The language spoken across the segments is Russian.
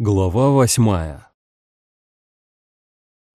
Глава восьмая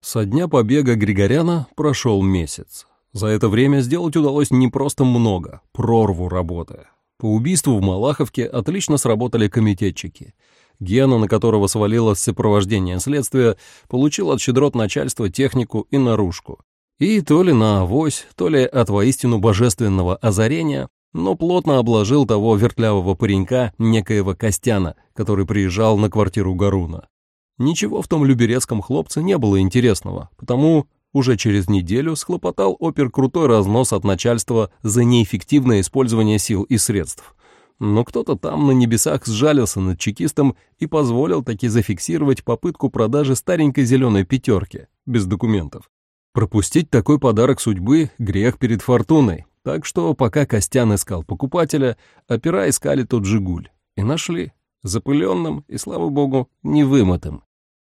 Со дня побега Григоряна прошел месяц. За это время сделать удалось не просто много, прорву работы. По убийству в Малаховке отлично сработали комитетчики. Гена, на которого свалилось сопровождение следствия, получил от щедрот начальства технику и наружку. И то ли на авось, то ли от воистину божественного озарения но плотно обложил того вертлявого паренька, некоего Костяна, который приезжал на квартиру Гаруна. Ничего в том люберецком хлопце не было интересного, потому уже через неделю схлопотал опер крутой разнос от начальства за неэффективное использование сил и средств. Но кто-то там на небесах сжалился над чекистом и позволил таки зафиксировать попытку продажи старенькой зеленой пятерки, без документов. Пропустить такой подарок судьбы — грех перед фортуной, так что пока Костян искал покупателя, опера искали тот «Жигуль». И нашли. Запыленным и, слава богу, невымытым.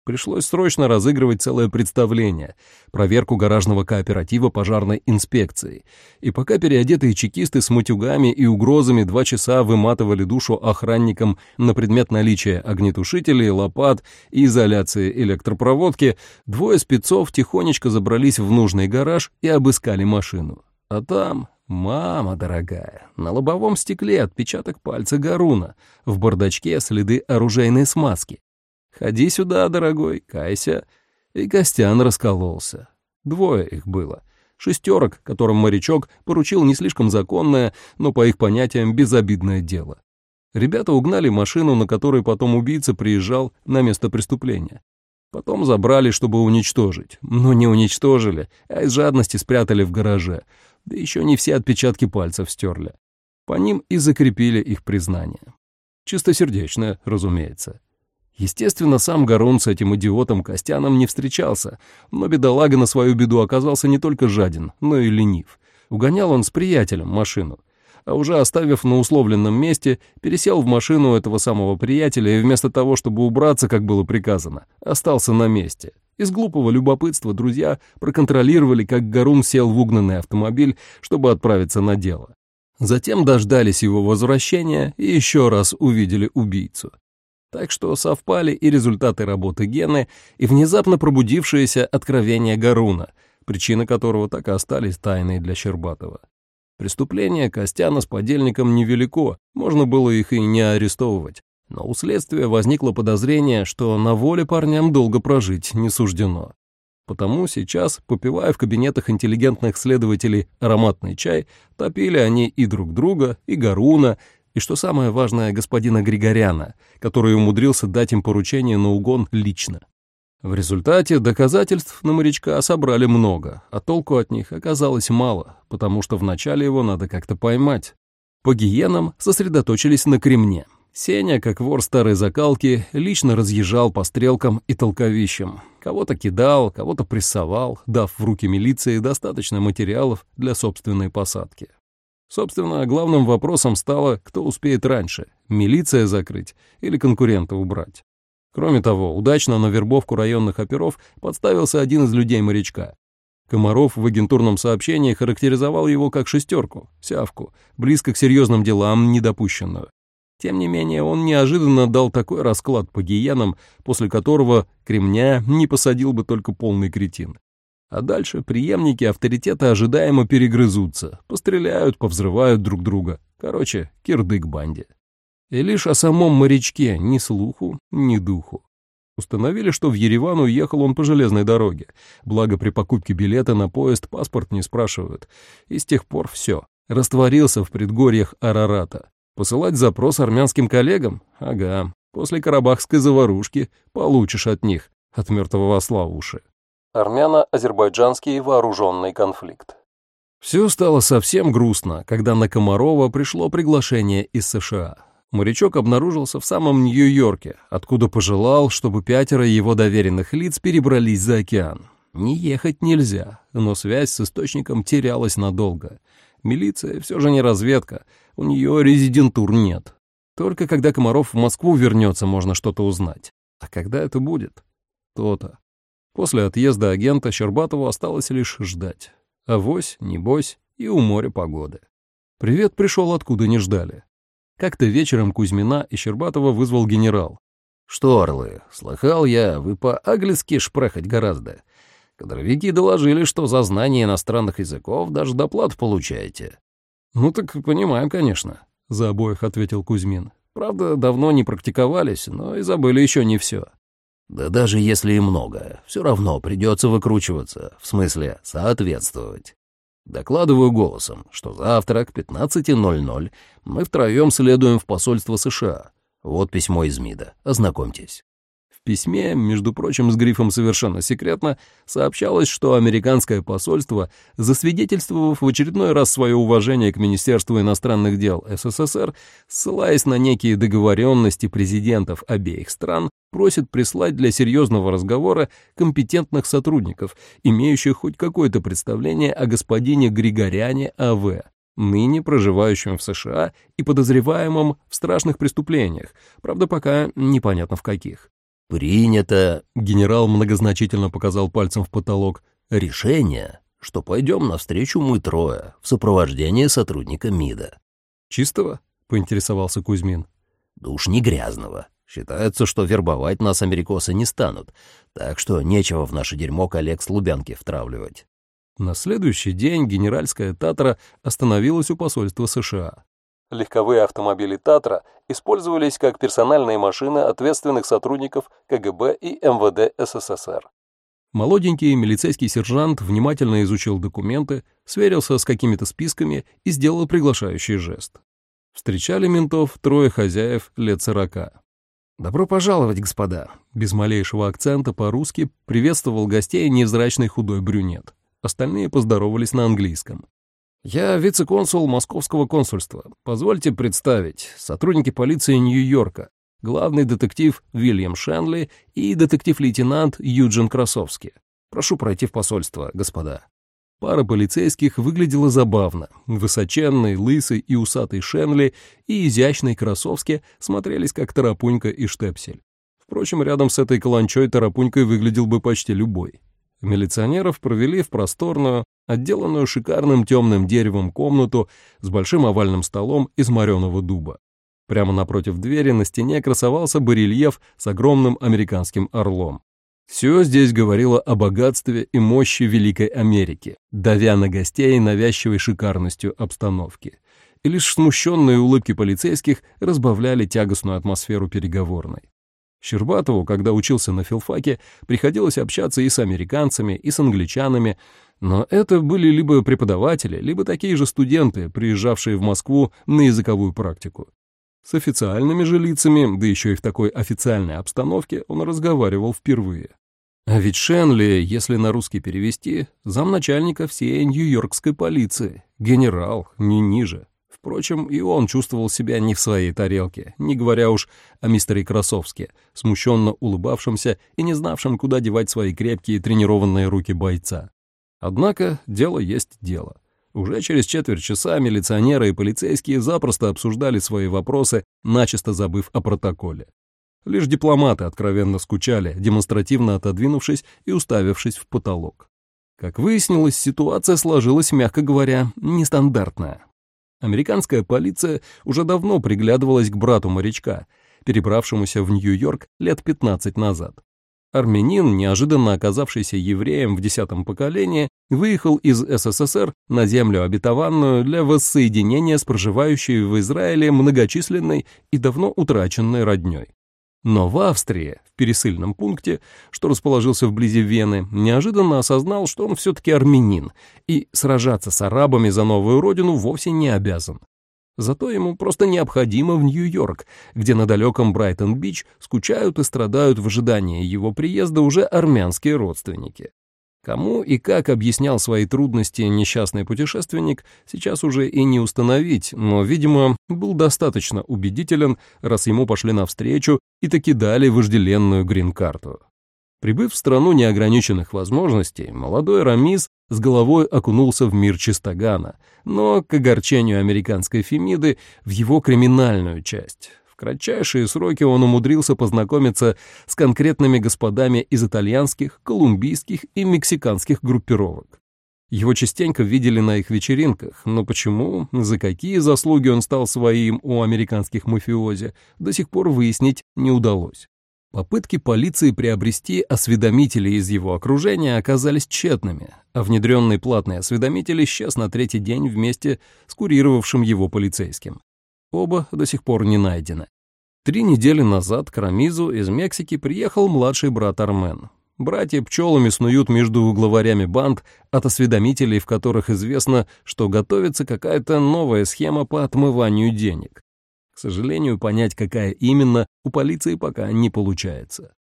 Пришлось срочно разыгрывать целое представление, проверку гаражного кооператива пожарной инспекции. И пока переодетые чекисты с мутюгами и угрозами два часа выматывали душу охранникам на предмет наличия огнетушителей, лопат и изоляции электропроводки, двое спецов тихонечко забрались в нужный гараж и обыскали машину. А там «Мама дорогая, на лобовом стекле отпечаток пальца Гаруна, в бардачке следы оружейной смазки. Ходи сюда, дорогой, кайся». И Костян раскололся. Двое их было. Шестерок, которым морячок поручил не слишком законное, но по их понятиям безобидное дело. Ребята угнали машину, на которой потом убийца приезжал на место преступления. Потом забрали, чтобы уничтожить. Но не уничтожили, а из жадности спрятали в гараже да еще не все отпечатки пальцев стерли. По ним и закрепили их признание. Чистосердечное, разумеется. Естественно, сам Гарун с этим идиотом Костяном не встречался, но бедолага на свою беду оказался не только жаден, но и ленив. Угонял он с приятелем машину, а уже оставив на условленном месте, пересел в машину этого самого приятеля и вместо того, чтобы убраться, как было приказано, остался на месте — из глупого любопытства друзья проконтролировали, как Гарун сел в угнанный автомобиль, чтобы отправиться на дело. Затем дождались его возвращения и еще раз увидели убийцу. Так что совпали и результаты работы Гены, и внезапно пробудившееся откровение Гаруна, причины которого так и остались тайной для Щербатова. Преступление Костяна с подельником невелико, можно было их и не арестовывать. Но у следствия возникло подозрение, что на воле парням долго прожить не суждено. Потому сейчас, попивая в кабинетах интеллигентных следователей ароматный чай, топили они и друг друга, и Гаруна, и, что самое важное, господина Григоряна, который умудрился дать им поручение на угон лично. В результате доказательств на морячка собрали много, а толку от них оказалось мало, потому что вначале его надо как-то поймать. По гиенам сосредоточились на кремне — Сеня, как вор старой закалки, лично разъезжал по стрелкам и толковищам. Кого-то кидал, кого-то прессовал, дав в руки милиции достаточно материалов для собственной посадки. Собственно, главным вопросом стало, кто успеет раньше — милиция закрыть или конкурента убрать. Кроме того, удачно на вербовку районных оперов подставился один из людей морячка. Комаров в агентурном сообщении характеризовал его как шестерку, сявку, близко к серьезным делам недопущенную. Тем не менее, он неожиданно дал такой расклад по гиенам, после которого кремня не посадил бы только полный кретин. А дальше преемники авторитета ожидаемо перегрызутся, постреляют, повзрывают друг друга. Короче, кирдык банде. И лишь о самом морячке ни слуху, ни духу. Установили, что в Ереван уехал он по железной дороге, благо при покупке билета на поезд паспорт не спрашивают. И с тех пор все. Растворился в предгорьях Арарата. Посылать запрос армянским коллегам? Ага. После карабахской заварушки получишь от них, от мертвого осла уши. Армяно-азербайджанский вооруженный конфликт. Все стало совсем грустно, когда на Комарова пришло приглашение из США. Морячок обнаружился в самом Нью-Йорке, откуда пожелал, чтобы пятеро его доверенных лиц перебрались за океан. Не ехать нельзя, но связь с источником терялась надолго. Милиция все же не разведка, у нее резидентур нет. Только когда Комаров в Москву вернется, можно что-то узнать. А когда это будет? То-то. После отъезда агента Щербатову осталось лишь ждать. Авось, небось и у моря погоды. Привет пришел откуда не ждали. Как-то вечером Кузьмина и Щербатова вызвал генерал. «Что, орлы, слыхал я, вы по-аглицки шпрехать гораздо. Кадровики доложили, что за знание иностранных языков даже доплат получаете». «Ну так понимаю, конечно», — за обоих ответил Кузьмин. «Правда, давно не практиковались, но и забыли еще не все». «Да даже если и много, все равно придется выкручиваться, в смысле соответствовать». Докладываю голосом, что завтра к 15.00 мы втроем следуем в посольство США. Вот письмо из МИДа. Ознакомьтесь. Письме, между прочим, с грифом «совершенно секретно», сообщалось, что американское посольство, засвидетельствовав в очередной раз свое уважение к Министерству иностранных дел СССР, ссылаясь на некие договоренности президентов обеих стран, просит прислать для серьезного разговора компетентных сотрудников, имеющих хоть какое-то представление о господине Григоряне А.В., ныне проживающем в США и подозреваемом в страшных преступлениях, правда, пока непонятно в каких. «Принято», — генерал многозначительно показал пальцем в потолок, — «решение, что пойдем навстречу мы трое в сопровождении сотрудника МИДа». «Чистого?» — поинтересовался Кузьмин. «Да уж не грязного. Считается, что вербовать нас америкосы не станут, так что нечего в наше дерьмо коллег с Лубянки втравливать». На следующий день генеральская «Татра» остановилась у посольства США. Легковые автомобили «Татра» использовались как персональные машины ответственных сотрудников КГБ и МВД СССР. Молоденький милицейский сержант внимательно изучил документы, сверился с какими-то списками и сделал приглашающий жест. Встречали ментов трое хозяев лет сорока. «Добро пожаловать, господа!» Без малейшего акцента по-русски приветствовал гостей невзрачный худой брюнет. Остальные поздоровались на английском. «Я вице-консул московского консульства. Позвольте представить, сотрудники полиции Нью-Йорка, главный детектив Вильям Шенли и детектив-лейтенант Юджин Красовский. Прошу пройти в посольство, господа». Пара полицейских выглядела забавно. Высоченный, лысый и усатый Шенли и изящный Красовский смотрелись как Тарапунька и Штепсель. Впрочем, рядом с этой каланчой Тарапунькой выглядел бы почти любой. Милиционеров провели в просторную, отделанную шикарным темным деревом комнату с большим овальным столом из мореного дуба. Прямо напротив двери на стене красовался барельеф с огромным американским орлом. Все здесь говорило о богатстве и мощи Великой Америки, давя на гостей навязчивой шикарностью обстановки. И лишь смущенные улыбки полицейских разбавляли тягостную атмосферу переговорной. Щербатову, когда учился на филфаке, приходилось общаться и с американцами, и с англичанами, но это были либо преподаватели, либо такие же студенты, приезжавшие в Москву на языковую практику. С официальными же лицами, да еще и в такой официальной обстановке, он разговаривал впервые. А ведь Шенли, если на русский перевести, замначальника всей нью-йоркской полиции, генерал, не ниже. Впрочем, и он чувствовал себя не в своей тарелке, не говоря уж о мистере Красовске, смущенно улыбавшемся и не знавшем, куда девать свои крепкие тренированные руки бойца. Однако дело есть дело. Уже через четверть часа милиционеры и полицейские запросто обсуждали свои вопросы, начисто забыв о протоколе. Лишь дипломаты откровенно скучали, демонстративно отодвинувшись и уставившись в потолок. Как выяснилось, ситуация сложилась, мягко говоря, нестандартная. Американская полиция уже давно приглядывалась к брату морячка, перебравшемуся в Нью-Йорк лет 15 назад. Армянин, неожиданно оказавшийся евреем в десятом поколении, выехал из СССР на землю обетованную для воссоединения с проживающей в Израиле многочисленной и давно утраченной роднёй. Но в Австрии, в пересыльном пункте, что расположился вблизи Вены, неожиданно осознал, что он все-таки армянин, и сражаться с арабами за новую родину вовсе не обязан. Зато ему просто необходимо в Нью-Йорк, где на далеком Брайтон-Бич скучают и страдают в ожидании его приезда уже армянские родственники. Кому и как объяснял свои трудности несчастный путешественник, сейчас уже и не установить, но, видимо, был достаточно убедителен, раз ему пошли навстречу и таки дали вожделенную грин-карту. Прибыв в страну неограниченных возможностей, молодой Рамис с головой окунулся в мир Чистогана, но, к огорчению американской Фемиды, в его криминальную часть, в кратчайшие сроки он умудрился познакомиться с конкретными господами из итальянских, колумбийских и мексиканских группировок. Его частенько видели на их вечеринках, но почему, за какие заслуги он стал своим у американских мафиози, до сих пор выяснить не удалось. Попытки полиции приобрести осведомителей из его окружения оказались тщетными, а внедренный платный осведомитель исчез на третий день вместе с курировавшим его полицейским. Оба до сих пор не найдены. Три недели назад к Рамизу из Мексики приехал младший брат Армен. Братья пчелами снуют между главарями банд от осведомителей, в которых известно, что готовится какая-то новая схема по отмыванию денег. К сожалению, понять, какая именно, у полиции пока не получается.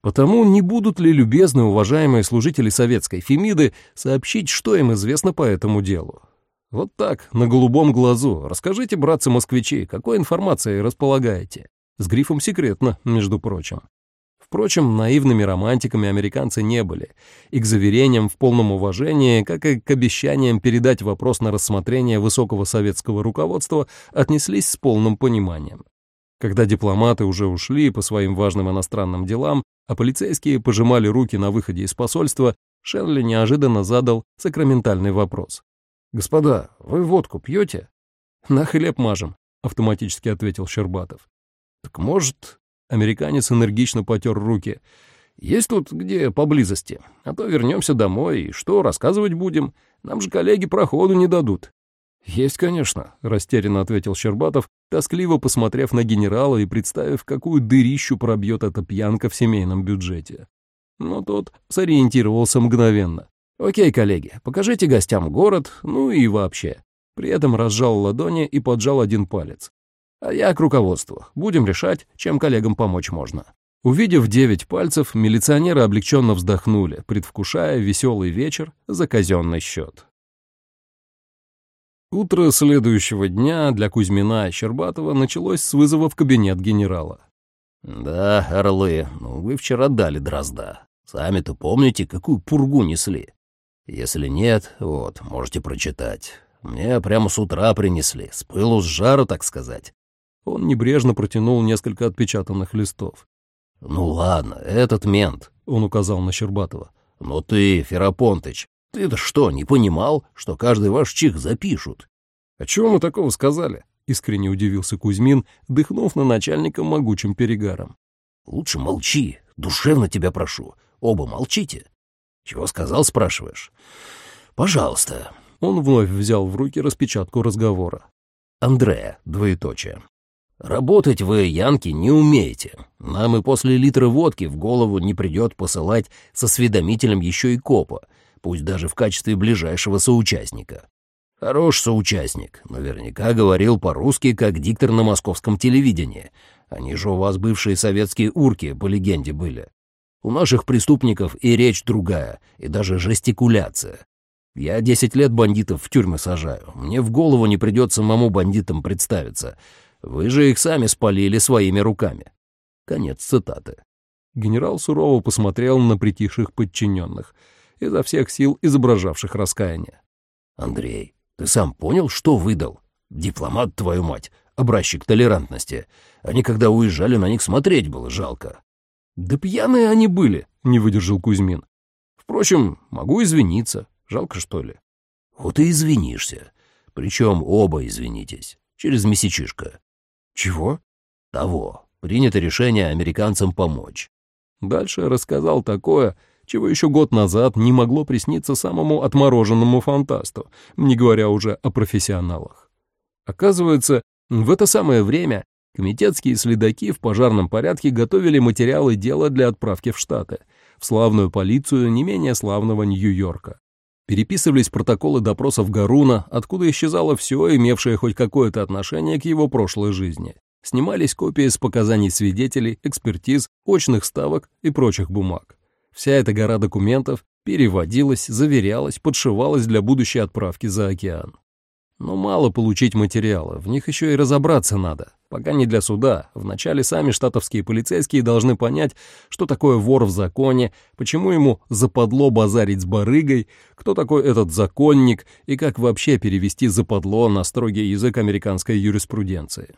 Потому не будут ли любезны уважаемые служители советской Фемиды сообщить, что им известно по этому делу? Вот так, на голубом глазу. Расскажите, братцы-москвичи, какой информацией располагаете? С грифом «секретно», между прочим. Впрочем, наивными романтиками американцы не были, и к заверениям в полном уважении, как и к обещаниям передать вопрос на рассмотрение высокого советского руководства, отнеслись с полным пониманием. Когда дипломаты уже ушли по своим важным иностранным делам, а полицейские пожимали руки на выходе из посольства, Шерли неожиданно задал сакраментальный вопрос. «Господа, вы водку пьете?» «На хлеб мажем», — автоматически ответил Щербатов. «Так может, Американец энергично потер руки. «Есть тут где поблизости? А то вернемся домой, и что, рассказывать будем? Нам же коллеги проходу не дадут». «Есть, конечно», — растерянно ответил Щербатов, тоскливо посмотрев на генерала и представив, какую дырищу пробьет эта пьянка в семейном бюджете. Но тот сориентировался мгновенно. «Окей, коллеги, покажите гостям город, ну и вообще». При этом разжал ладони и поджал один палец. А я к руководству. Будем решать, чем коллегам помочь можно». Увидев девять пальцев, милиционеры облегченно вздохнули, предвкушая веселый вечер за казенный счет. Утро следующего дня для Кузьмина и Щербатова началось с вызова в кабинет генерала. «Да, орлы, ну вы вчера дали дрозда. Сами-то помните, какую пургу несли? Если нет, вот, можете прочитать. Мне прямо с утра принесли, с пылу с жару, так сказать. Он небрежно протянул несколько отпечатанных листов. «Ну ладно, этот мент», — он указал на Щербатова. «Но ты, Ферапонтыч, ты-то что, не понимал, что каждый ваш чих запишут?» «А чего мы такого сказали?» — искренне удивился Кузьмин, дыхнув на начальника могучим перегаром. «Лучше молчи, душевно тебя прошу. Оба молчите. Чего сказал, спрашиваешь? Пожалуйста». Он вновь взял в руки распечатку разговора. «Андрея, двоеточие. Работать вы, янки, не умеете. Нам и после литра водки в голову не придет посылать со осведомителем еще и копа, пусть даже в качестве ближайшего соучастника. Хорош соучастник, наверняка говорил по-русски, как диктор на московском телевидении. Они же у вас бывшие советские урки, по легенде, были. У наших преступников и речь другая, и даже жестикуляция. Я десять лет бандитов в тюрьмы сажаю. Мне в голову не придет самому бандитам представиться — вы же их сами спалили своими руками. Конец цитаты. Генерал сурово посмотрел на притихших подчиненных, изо всех сил изображавших раскаяние. «Андрей, ты сам понял, что выдал? Дипломат, твою мать, образчик толерантности. Они, когда уезжали, на них смотреть было жалко». «Да пьяные они были», — не выдержал Кузьмин. «Впрочем, могу извиниться. Жалко, что ли?» «Вот и извинишься. Причем оба извинитесь. Через месячишко. «Чего?» «Того. Принято решение американцам помочь». Дальше рассказал такое, чего еще год назад не могло присниться самому отмороженному фантасту, не говоря уже о профессионалах. Оказывается, в это самое время комитетские следаки в пожарном порядке готовили материалы дела для отправки в Штаты, в славную полицию не менее славного Нью-Йорка. Переписывались протоколы допросов Гаруна, откуда исчезало все, имевшее хоть какое-то отношение к его прошлой жизни. Снимались копии с показаний свидетелей, экспертиз, очных ставок и прочих бумаг. Вся эта гора документов переводилась, заверялась, подшивалась для будущей отправки за океан. Но мало получить материала, в них еще и разобраться надо. Пока не для суда. Вначале сами штатовские полицейские должны понять, что такое вор в законе, почему ему западло базарить с барыгой, кто такой этот законник и как вообще перевести западло на строгий язык американской юриспруденции.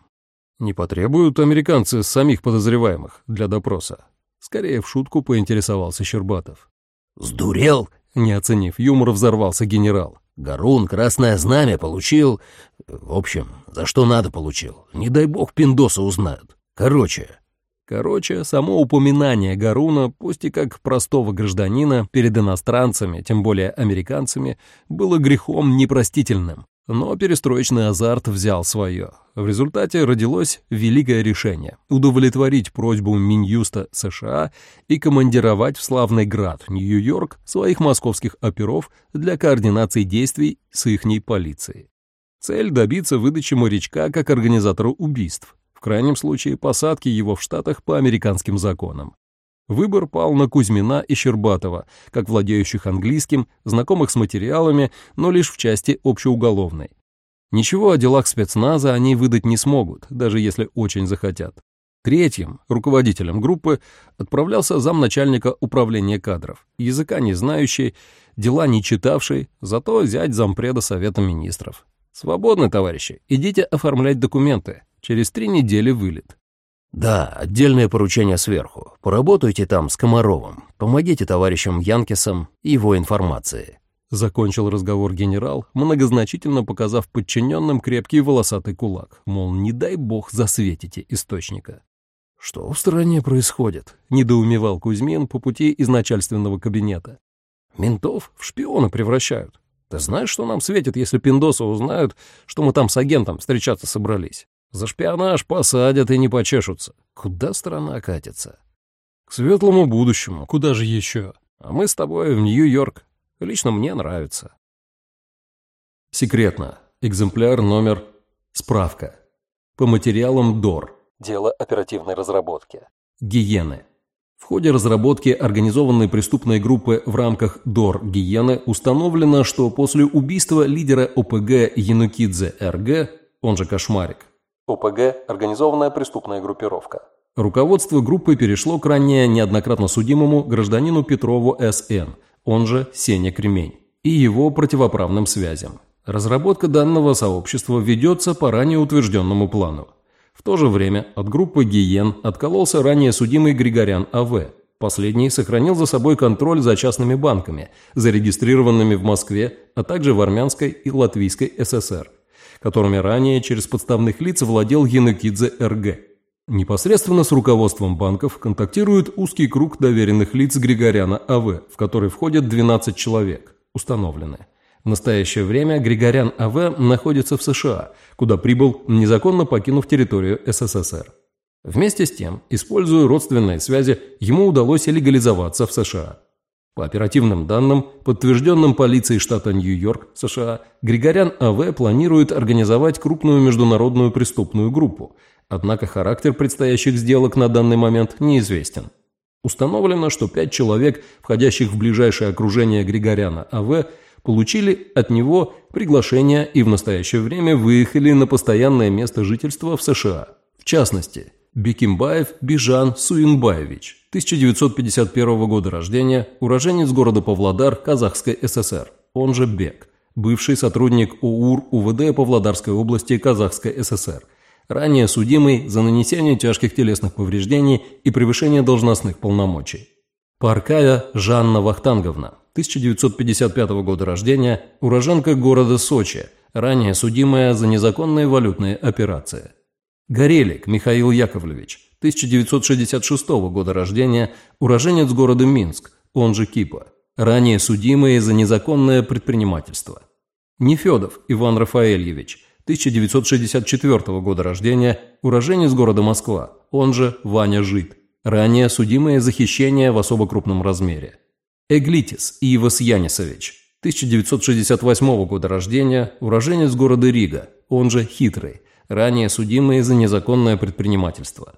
Не потребуют американцы самих подозреваемых для допроса. Скорее в шутку поинтересовался Щербатов. «Сдурел?» Не оценив юмор, взорвался генерал. Гарун красное знамя получил... В общем, за что надо получил. Не дай бог пиндосы узнают. Короче, Короче, само упоминание Гаруна, пусть и как простого гражданина, перед иностранцами, тем более американцами, было грехом непростительным. Но перестроечный азарт взял свое. В результате родилось великое решение – удовлетворить просьбу Минюста США и командировать в славный град Нью-Йорк своих московских оперов для координации действий с ихней полицией. Цель – добиться выдачи морячка как организатору убийств, в крайнем случае посадки его в Штатах по американским законам. Выбор пал на Кузьмина и Щербатова, как владеющих английским, знакомых с материалами, но лишь в части общеуголовной. Ничего о делах спецназа они выдать не смогут, даже если очень захотят. Третьим, руководителем группы, отправлялся замначальника управления кадров, языка не знающий, дела не читавший, зато зять зампреда Совета Министров. Свободны, товарищи, идите оформлять документы, через три недели вылет. «Да, отдельное поручение сверху. Поработайте там с Комаровым. Помогите товарищам Янкисам и его информации». Закончил разговор генерал, многозначительно показав подчиненным крепкий волосатый кулак, мол, не дай бог засветите источника. «Что в стране происходит?» — недоумевал Кузьмин по пути из начальственного кабинета. «Ментов в шпиона превращают. Ты знаешь, что нам светит, если пиндосы узнают, что мы там с агентом встречаться собрались? За шпионаж посадят и не почешутся. Куда страна катится? К светлому будущему. Куда же еще? А мы с тобой в Нью-Йорк. Лично мне нравится. Секретно. Экземпляр номер... Справка. По материалам ДОР. Дело оперативной разработки. Гиены. В ходе разработки организованной преступной группы в рамках ДОР «Гиены» установлено, что после убийства лидера ОПГ Янукидзе РГ, он же Кошмарик, ОПГ – организованная преступная группировка. Руководство группы перешло к ранее неоднократно судимому гражданину Петрову С.Н., он же Сеня Кремень, и его противоправным связям. Разработка данного сообщества ведется по ранее утвержденному плану. То же время от группы «Гиен» откололся ранее судимый Григорян А.В. Последний сохранил за собой контроль за частными банками, зарегистрированными в Москве, а также в Армянской и Латвийской ССР которыми ранее через подставных лиц владел Янукидзе РГ. Непосредственно с руководством банков контактирует узкий круг доверенных лиц Григоряна АВ, в который входят 12 человек, установлены. В настоящее время Григорян АВ находится в США, куда прибыл, незаконно покинув территорию СССР. Вместе с тем, используя родственные связи, ему удалось легализоваться в США. По оперативным данным, подтвержденным полицией штата Нью-Йорк, США, Григорян А.В. планирует организовать крупную международную преступную группу, однако характер предстоящих сделок на данный момент неизвестен. Установлено, что пять человек, входящих в ближайшее окружение Григоряна А.В., получили от него приглашение и в настоящее время выехали на постоянное место жительства в США. В частности, Бекимбаев Бижан Суинбаевич, 1951 года рождения, уроженец города Павлодар, Казахской ССР, он же Бек, бывший сотрудник УУР УВД Павлодарской области Казахской ССР, ранее судимый за нанесение тяжких телесных повреждений и превышение должностных полномочий. Паркая Жанна Вахтанговна, 1955 года рождения, уроженка города Сочи, ранее судимая за незаконные валютные операции. Горелик Михаил Яковлевич, 1966 года рождения, уроженец города Минск, он же Кипа, ранее судимый за незаконное предпринимательство. Нефедов Иван Рафаэльевич, 1964 года рождения, уроженец города Москва, он же Ваня Жит, ранее судимое за хищение в особо крупном размере. Эглитис Ивас Янисович, 1968 года рождения, уроженец города Рига, он же Хитрый, ранее судимые за незаконное предпринимательство.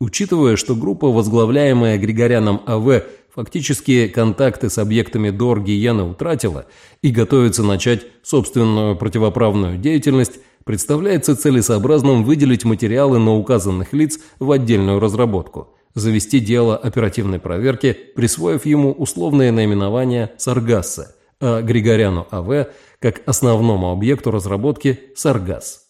Учитывая, что группа, возглавляемая Григоряном А.В., фактически контакты с объектами ДОР Гиена утратила и готовится начать собственную противоправную деятельность, представляется целесообразным выделить материалы на указанных лиц в отдельную разработку, завести дело оперативной проверки, присвоив ему условное наименование «Саргасса», а Григоряну А.В. как основному объекту разработки «Саргас»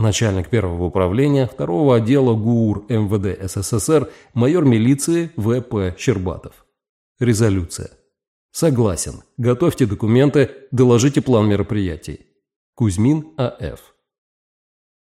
начальник первого управления второго отдела ГУР МВД СССР, майор милиции В.П. Щербатов. Резолюция. Согласен. Готовьте документы, доложите план мероприятий. Кузьмин А.Ф.